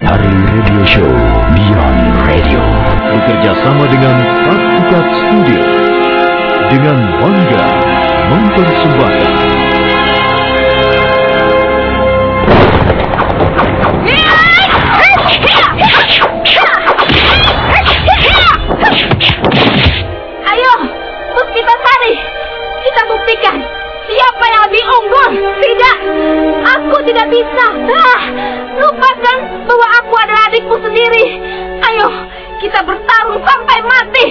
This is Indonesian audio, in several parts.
Dari radio show Beyond Radio bekerja sama dengan Cut Studio dengan bangga mempersembahkan Ayo, kita Sari. Kita buktikan siapa yang lebih unggul. Tidak, aku tidak bisa. Ah, lupakan bahwa aku adalah adikku sendiri. Ayo, kita bertarung sampai mati.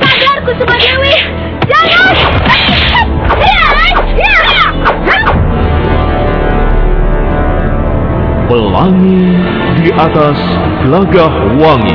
Sadarku cuma Dewi. Pelangi di atas gelagah wangi.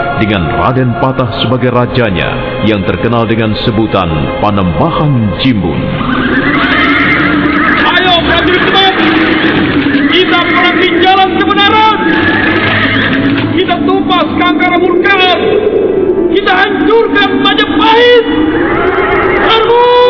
dengan Raden Patah sebagai rajanya yang terkenal dengan sebutan Panembahan Jimbun. Ayo prajurit teman, kita perangi jalan kebenaran. Kita tumpas kangkara murkaan. Kita hancurkan Majapahit. Serbu!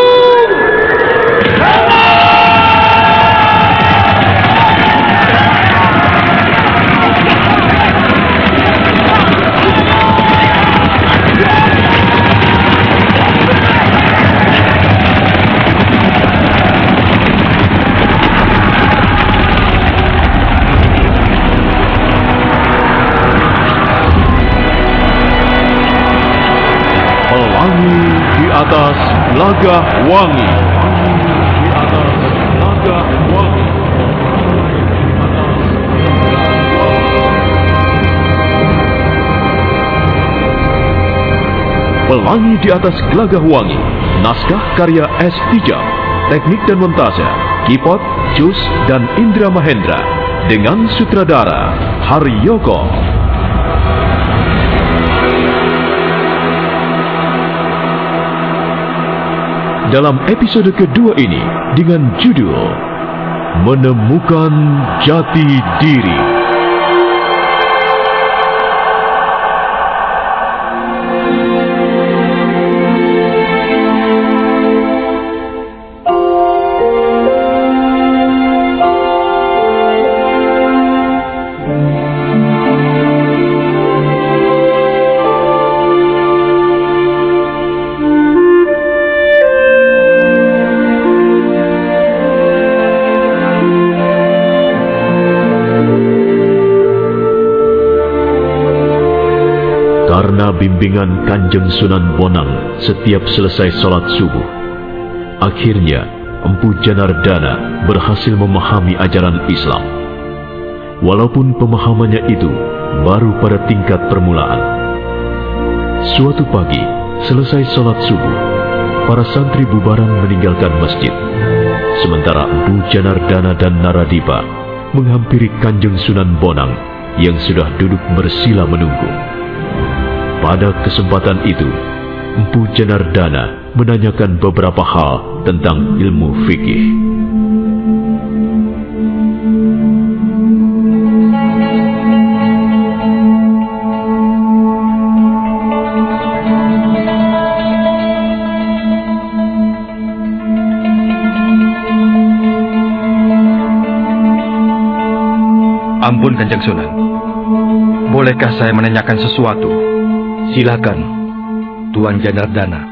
Pelangi di atas gelagah wangi. Naskah karya S. Tijab. Teknik dan montase. Kipot, Jus, dan Indra Mahendra. Dengan sutradara Haryoko. dalam episode kedua ini dengan judul Menemukan Jati Diri. Bimbingan Kanjeng Sunan Bonang setiap selesai sholat subuh, akhirnya Empu Janardana berhasil memahami ajaran Islam. Walaupun pemahamannya itu baru pada tingkat permulaan. Suatu pagi, selesai sholat subuh, para santri bubaran meninggalkan masjid. Sementara Empu Janardana dan Naradipa menghampiri Kanjeng Sunan Bonang yang sudah duduk bersila menunggu. Pada kesempatan itu, Empu Janardana menanyakan beberapa hal tentang ilmu fikih. Ampun Kanjeng Sunan. Bolehkah saya menanyakan sesuatu? Silakan. Tuan Janardana.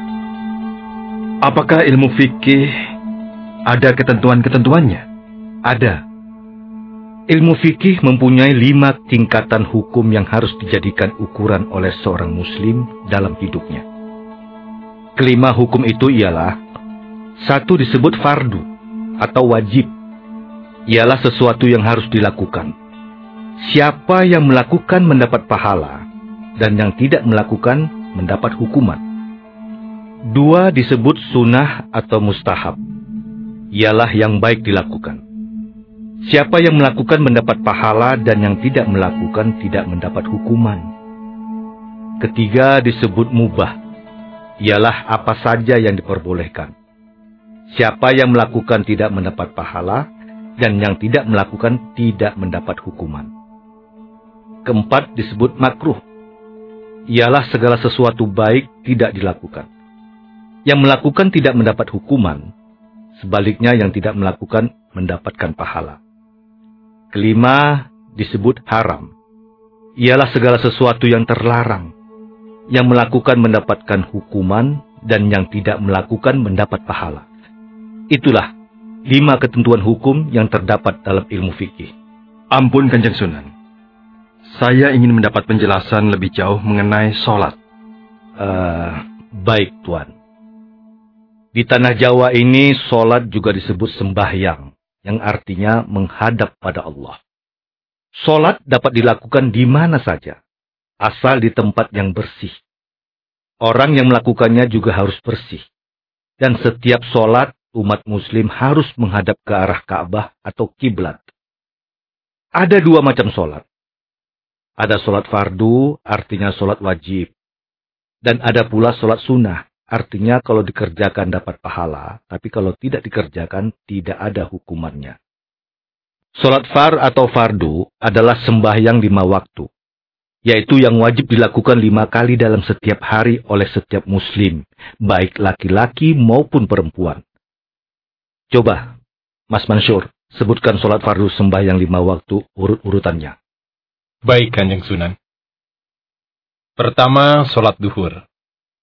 Apakah ilmu fikih ada ketentuan-ketentuannya? Ada. Ilmu fikih mempunyai lima tingkatan hukum yang harus dijadikan ukuran oleh seorang muslim dalam hidupnya. Kelima hukum itu ialah satu disebut fardu atau wajib. Ialah sesuatu yang harus dilakukan. Siapa yang melakukan mendapat pahala dan yang tidak melakukan mendapat hukuman. Dua disebut sunnah atau mustahab. Ialah yang baik dilakukan. Siapa yang melakukan mendapat pahala dan yang tidak melakukan tidak mendapat hukuman. Ketiga disebut mubah. Ialah apa saja yang diperbolehkan. Siapa yang melakukan tidak mendapat pahala dan yang tidak melakukan tidak mendapat hukuman. Keempat disebut makruh ialah segala sesuatu baik tidak dilakukan. Yang melakukan tidak mendapat hukuman, sebaliknya yang tidak melakukan mendapatkan pahala. Kelima disebut haram. Ialah segala sesuatu yang terlarang. Yang melakukan mendapatkan hukuman dan yang tidak melakukan mendapat pahala. Itulah lima ketentuan hukum yang terdapat dalam ilmu fikih. Ampun Kanjeng Sunan. Saya ingin mendapat penjelasan lebih jauh mengenai sholat. Uh, baik, Tuan. Di tanah Jawa ini, sholat juga disebut sembahyang, yang artinya menghadap pada Allah. Sholat dapat dilakukan di mana saja, asal di tempat yang bersih. Orang yang melakukannya juga harus bersih. Dan setiap sholat, umat muslim harus menghadap ke arah Ka'bah atau kiblat. Ada dua macam sholat. Ada sholat fardu, artinya sholat wajib. Dan ada pula sholat sunnah, artinya kalau dikerjakan dapat pahala, tapi kalau tidak dikerjakan tidak ada hukumannya. Sholat far atau fardu adalah sembahyang lima waktu, yaitu yang wajib dilakukan lima kali dalam setiap hari oleh setiap muslim, baik laki-laki maupun perempuan. Coba, Mas Mansur, sebutkan sholat fardu sembahyang lima waktu urut-urutannya. Baik, Kanjeng Sunan. Pertama, sholat duhur.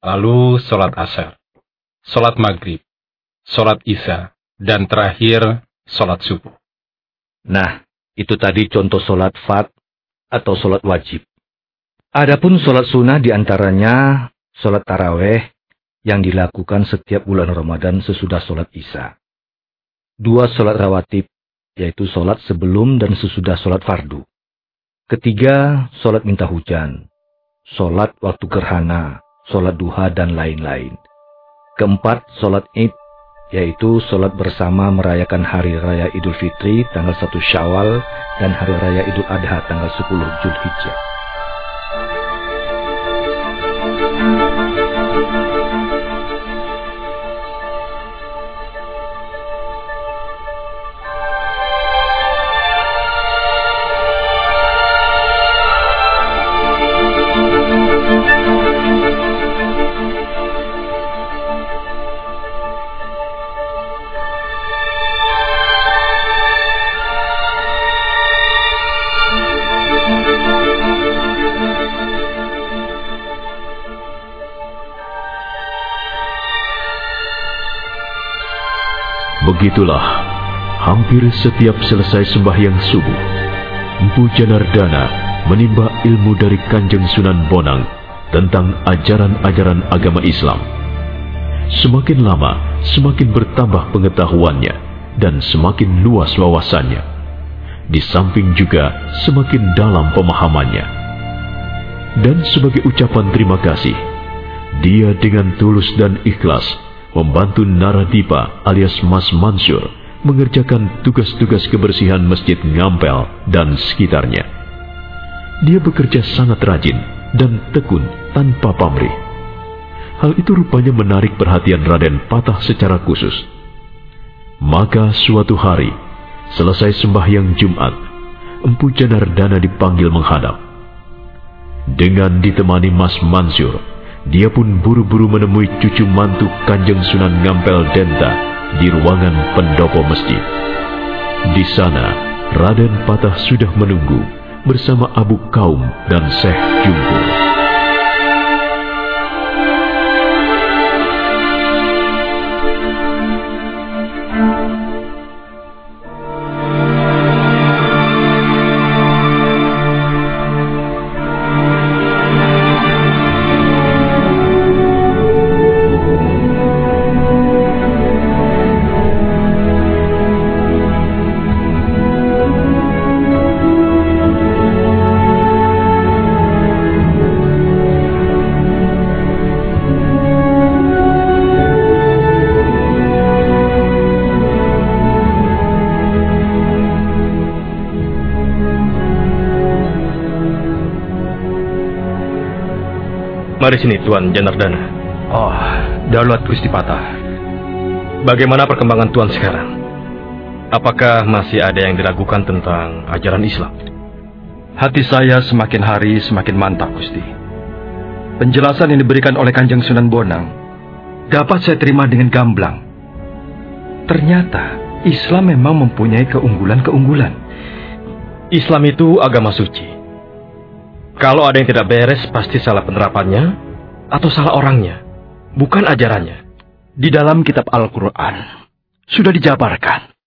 Lalu, sholat asar. Sholat maghrib. Sholat isya. Dan terakhir, sholat subuh. Nah, itu tadi contoh sholat fat atau sholat wajib. Adapun sholat sunnah di antaranya sholat taraweh yang dilakukan setiap bulan Ramadan sesudah sholat isya. Dua sholat rawatib, yaitu sholat sebelum dan sesudah sholat fardu. Ketiga, sholat minta hujan. Sholat waktu gerhana, sholat duha, dan lain-lain. Keempat, sholat id, yaitu sholat bersama merayakan Hari Raya Idul Fitri tanggal 1 Syawal dan Hari Raya Idul Adha tanggal 10 Julhijjah. Begitulah, hampir setiap selesai sembahyang subuh, Empu Janardana menimba ilmu dari Kanjeng Sunan Bonang tentang ajaran-ajaran agama Islam. Semakin lama, semakin bertambah pengetahuannya dan semakin luas wawasannya. Di samping juga semakin dalam pemahamannya. Dan sebagai ucapan terima kasih, dia dengan tulus dan ikhlas membantu Naradipa alias Mas Mansur mengerjakan tugas-tugas kebersihan Masjid Ngampel dan sekitarnya. Dia bekerja sangat rajin dan tekun tanpa pamrih. Hal itu rupanya menarik perhatian Raden Patah secara khusus. Maka suatu hari, selesai sembahyang Jumat, Empu Janardana dipanggil menghadap. Dengan ditemani Mas Mansur, dia pun buru-buru menemui cucu mantu Kanjeng Sunan Ngampel Denta di ruangan pendopo masjid. Di sana, Raden Patah sudah menunggu bersama Abu Kaum dan Syekh Jumbo. Mari sini Tuan Janardana. Oh, daulat Gusti Patah. Bagaimana perkembangan Tuan sekarang? Apakah masih ada yang diragukan tentang ajaran Islam? Hati saya semakin hari semakin mantap, Gusti. Penjelasan yang diberikan oleh Kanjeng Sunan Bonang dapat saya terima dengan gamblang. Ternyata Islam memang mempunyai keunggulan-keunggulan. Islam itu agama suci. Kalau ada yang tidak beres, pasti salah penerapannya atau salah orangnya, bukan ajarannya. Di dalam kitab Al-Quran sudah dijabarkan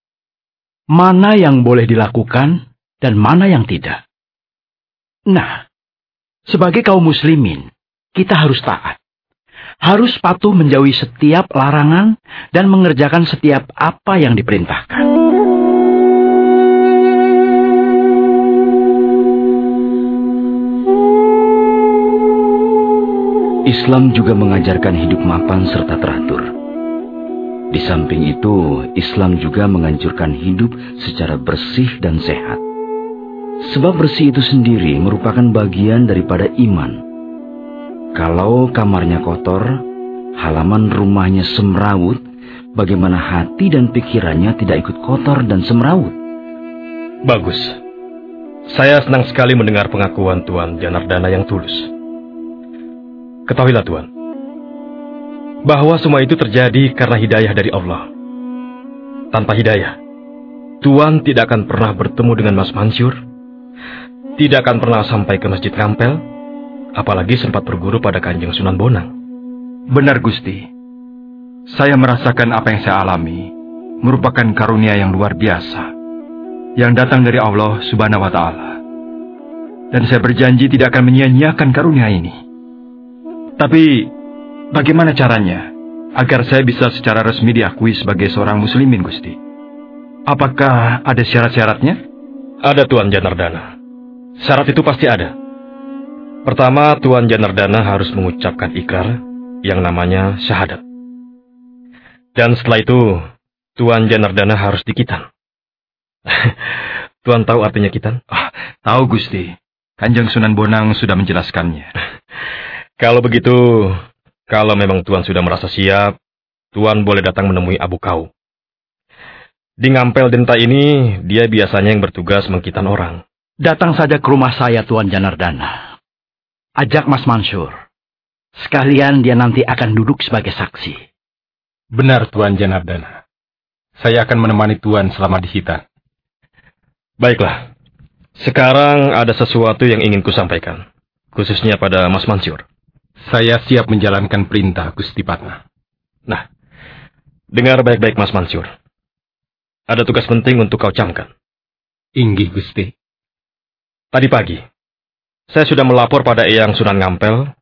mana yang boleh dilakukan dan mana yang tidak. Nah, sebagai kaum muslimin, kita harus taat. Harus patuh menjauhi setiap larangan dan mengerjakan setiap apa yang diperintahkan. Islam juga mengajarkan hidup mapan serta teratur. Di samping itu, Islam juga menganjurkan hidup secara bersih dan sehat. Sebab bersih itu sendiri merupakan bagian daripada iman. Kalau kamarnya kotor, halaman rumahnya semrawut, bagaimana hati dan pikirannya tidak ikut kotor dan semrawut? Bagus. Saya senang sekali mendengar pengakuan Tuan Janardana yang tulus. Ketahuilah Tuhan, bahwa semua itu terjadi karena hidayah dari Allah. Tanpa hidayah, Tuhan tidak akan pernah bertemu dengan Mas Mansur, tidak akan pernah sampai ke Masjid Kampel, apalagi sempat berguru pada Kanjeng Sunan Bonang. Benar Gusti, saya merasakan apa yang saya alami merupakan karunia yang luar biasa yang datang dari Allah Subhanahu wa taala. Dan saya berjanji tidak akan menyia-nyiakan karunia ini. Tapi bagaimana caranya agar saya bisa secara resmi diakui sebagai seorang muslimin, Gusti? Apakah ada syarat-syaratnya? Ada Tuan Janardana. Syarat itu pasti ada. Pertama, Tuan Janardana harus mengucapkan ikrar yang namanya syahadat. Dan setelah itu, Tuan Janardana harus dikitan. Tuan tahu artinya kitan? Oh, tahu Gusti. Kanjeng Sunan Bonang sudah menjelaskannya. Kalau begitu, kalau memang Tuan sudah merasa siap, Tuan boleh datang menemui Abu Kau. Di Ngampel Denta ini, dia biasanya yang bertugas mengkitan orang. Datang saja ke rumah saya, Tuan Janardana. Ajak Mas Mansur. Sekalian dia nanti akan duduk sebagai saksi. Benar, Tuan Janardana. Saya akan menemani Tuan selama di Hitan. Baiklah. Sekarang ada sesuatu yang ingin kusampaikan. Khususnya pada Mas Mansur. Saya siap menjalankan perintah Gusti Patna. Nah, dengar baik-baik Mas Mansur. Ada tugas penting untuk kau camkan. Inggih Gusti. Tadi pagi, saya sudah melapor pada Eyang Sunan Ngampel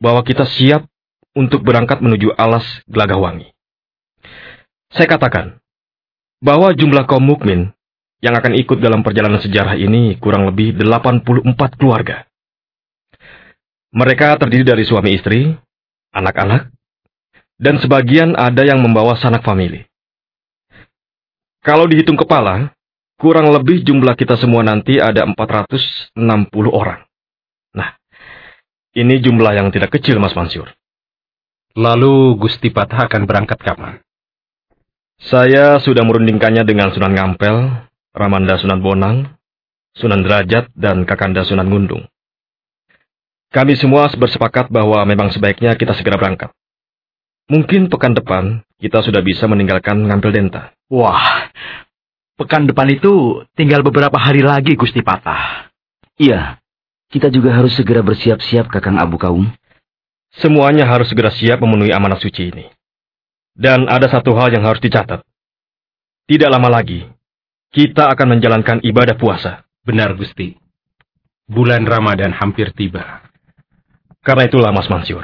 bahwa kita siap untuk berangkat menuju alas Gelagahwangi. Saya katakan bahwa jumlah kaum mukmin yang akan ikut dalam perjalanan sejarah ini kurang lebih 84 keluarga. Mereka terdiri dari suami istri, anak-anak, dan sebagian ada yang membawa sanak famili. Kalau dihitung kepala, kurang lebih jumlah kita semua nanti ada 460 orang. Nah, ini jumlah yang tidak kecil, Mas Mansur. Lalu Gusti Patah akan berangkat kapan? Saya sudah merundingkannya dengan Sunan Ngampel, Ramanda Sunan Bonang, Sunan Derajat, dan Kakanda Sunan Gundung. Kami semua bersepakat bahwa memang sebaiknya kita segera berangkat. Mungkin pekan depan kita sudah bisa meninggalkan Ngampel Denta. Wah, pekan depan itu tinggal beberapa hari lagi, Gusti Patah. Iya, kita juga harus segera bersiap-siap, Kakang Abu Kaum. Semuanya harus segera siap memenuhi amanah suci ini. Dan ada satu hal yang harus dicatat. Tidak lama lagi, kita akan menjalankan ibadah puasa. Benar, Gusti. Bulan Ramadan hampir tiba. Karena itulah, Mas Mansur.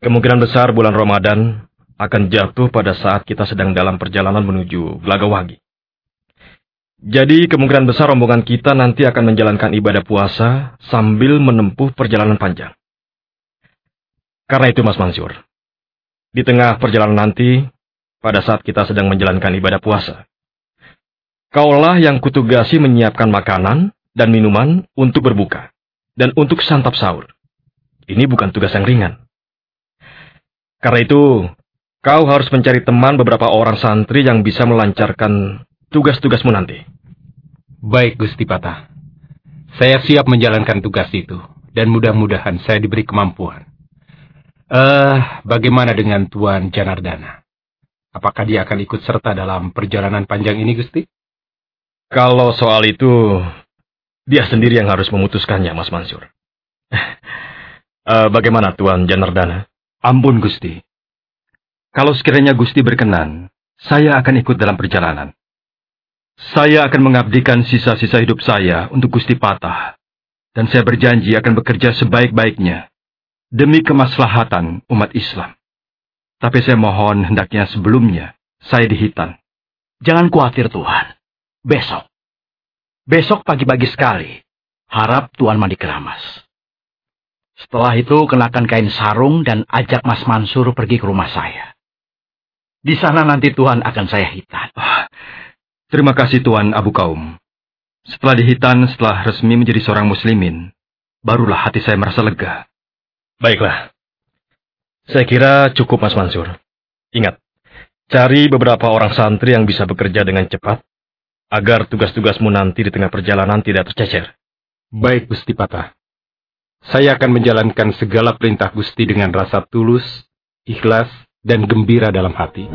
Kemungkinan besar bulan Ramadan akan jatuh pada saat kita sedang dalam perjalanan menuju Glagawagi. Jadi kemungkinan besar rombongan kita nanti akan menjalankan ibadah puasa sambil menempuh perjalanan panjang. Karena itu Mas Mansur, di tengah perjalanan nanti, pada saat kita sedang menjalankan ibadah puasa, kaulah yang kutugasi menyiapkan makanan dan minuman untuk berbuka, dan untuk santap sahur. Ini bukan tugas yang ringan. Karena itu, kau harus mencari teman beberapa orang santri yang bisa melancarkan tugas-tugasmu nanti. Baik, Gusti Patah. Saya siap menjalankan tugas itu, dan mudah-mudahan saya diberi kemampuan. Eh, uh, bagaimana dengan Tuan Janardana? Apakah dia akan ikut serta dalam perjalanan panjang ini, Gusti? Kalau soal itu, dia sendiri yang harus memutuskannya, Mas Mansur. Uh, bagaimana Tuan Janardana? Ampun, Gusti. Kalau sekiranya Gusti berkenan, saya akan ikut dalam perjalanan. Saya akan mengabdikan sisa-sisa hidup saya untuk Gusti Patah. Dan saya berjanji akan bekerja sebaik-baiknya demi kemaslahatan umat Islam. Tapi saya mohon hendaknya sebelumnya saya dihitan. Jangan khawatir Tuhan. Besok. Besok pagi-pagi sekali. Harap Tuhan mandi keramas. Setelah itu kenakan kain sarung dan ajak Mas Mansur pergi ke rumah saya. Di sana nanti Tuhan akan saya hitan. Ah, terima kasih Tuan Abu Kaum. Setelah dihitan, setelah resmi menjadi seorang muslimin, barulah hati saya merasa lega. Baiklah. Saya kira cukup Mas Mansur. Ingat, cari beberapa orang santri yang bisa bekerja dengan cepat, agar tugas-tugasmu nanti di tengah perjalanan tidak tercecer. Baik, Gusti Patah. Saya akan menjalankan segala perintah Gusti dengan rasa tulus, ikhlas, dan gembira dalam hati.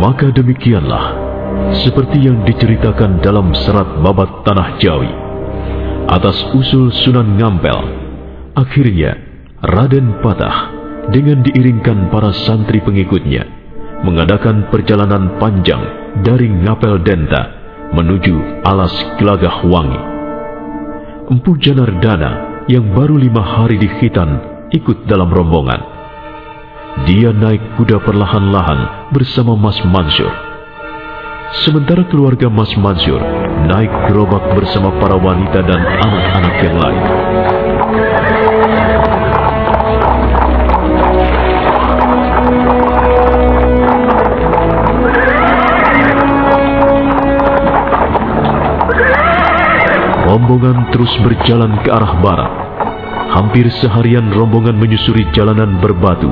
Maka demikianlah, seperti yang diceritakan dalam serat babat Tanah Jawi, atas usul Sunan Ngampel, akhirnya Raden Patah dengan diiringkan para santri pengikutnya mengadakan perjalanan panjang dari Ngapel Denta menuju Alas Gelagah Wangi. Empu Janardana yang baru lima hari di Khitan ikut dalam rombongan. Dia naik kuda perlahan-lahan bersama Mas Mansur. Sementara keluarga Mas Mansur naik gerobak bersama para wanita dan anak-anak yang lain. Rombongan terus berjalan ke arah barat. Hampir seharian rombongan menyusuri jalanan berbatu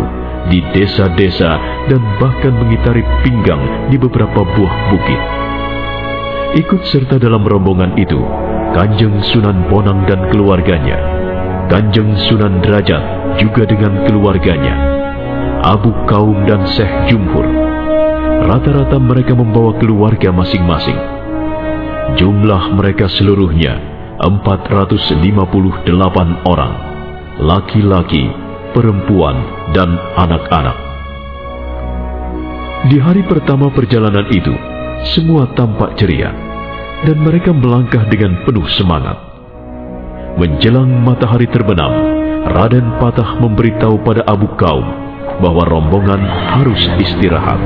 di desa-desa dan bahkan mengitari pinggang di beberapa buah bukit. Ikut serta dalam rombongan itu, Kanjeng Sunan Bonang dan keluarganya, Kanjeng Sunan Derajat juga dengan keluarganya, Abu Kaum dan Syekh Jumhur. Rata-rata mereka membawa keluarga masing-masing. Jumlah mereka seluruhnya 458 orang, laki-laki perempuan, dan anak-anak. Di hari pertama perjalanan itu, semua tampak ceria, dan mereka melangkah dengan penuh semangat. Menjelang matahari terbenam, Raden Patah memberitahu pada Abu Kaum bahwa rombongan harus istirahat.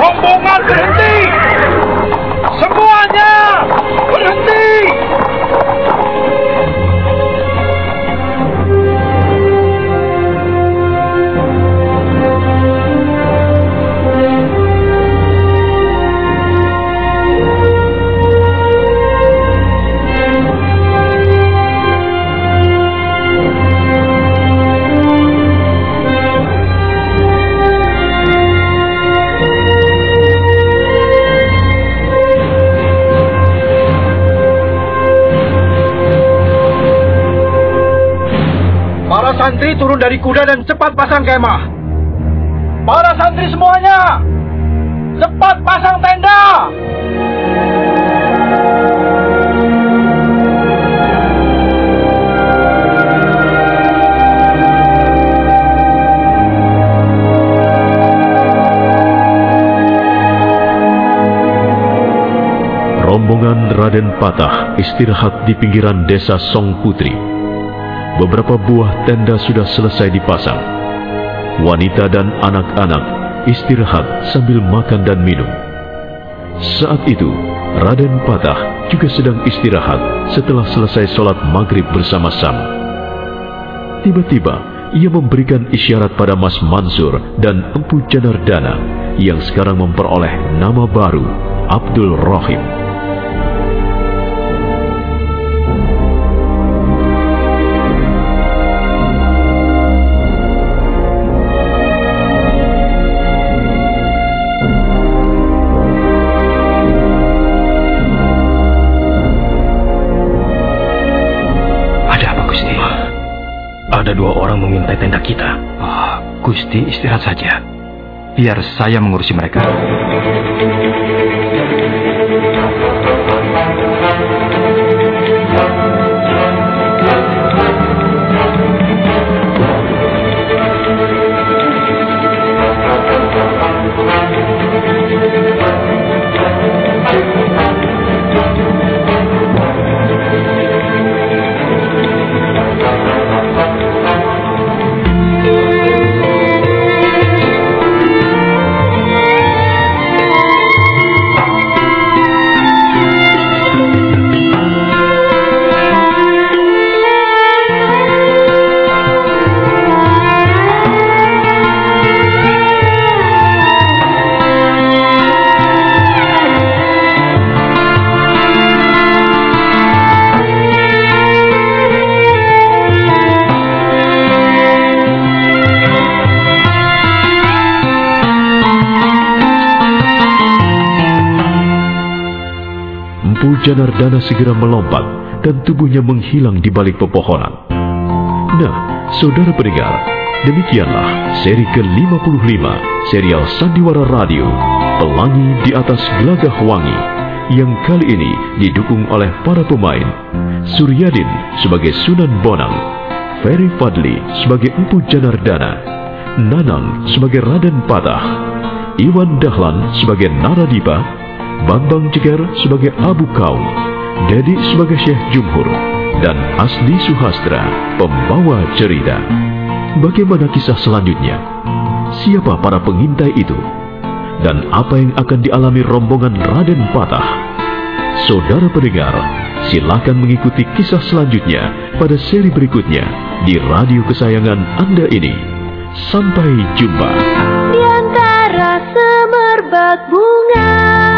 Rombongan dari kuda dan cepat pasang kemah. Para santri semuanya, cepat pasang tenda. Rombongan Raden Patah istirahat di pinggiran desa Song Putri. Beberapa buah tenda sudah selesai dipasang. Wanita dan anak-anak istirahat sambil makan dan minum. Saat itu, Raden Patah juga sedang istirahat setelah selesai sholat maghrib bersama-sama. Tiba-tiba, ia memberikan isyarat pada Mas Mansur dan Empu Janardana yang sekarang memperoleh nama baru, Abdul Rahim. Ada dua orang mengintai tenda kita. Ah, Gusti istirahat saja. Biar saya mengurusi mereka. Janardana segera melompat dan tubuhnya menghilang di balik pepohonan. Nah, saudara pendengar, demikianlah seri ke-55 serial Sandiwara Radio, Pelangi di atas Gelagah Wangi, yang kali ini didukung oleh para pemain, Suryadin sebagai Sunan Bonang, Ferry Fadli sebagai Empu Janardana, Nanang sebagai Raden Patah, Iwan Dahlan sebagai Naradipa, Bambang Jeger sebagai Abu Kaum, Dedi sebagai Syekh Jumhur, dan Asli Suhastra, pembawa cerita. Bagaimana kisah selanjutnya? Siapa para pengintai itu? Dan apa yang akan dialami rombongan Raden Patah? Saudara pendengar, silakan mengikuti kisah selanjutnya pada seri berikutnya di radio kesayangan Anda ini. Sampai jumpa. Di antara semerbak bunga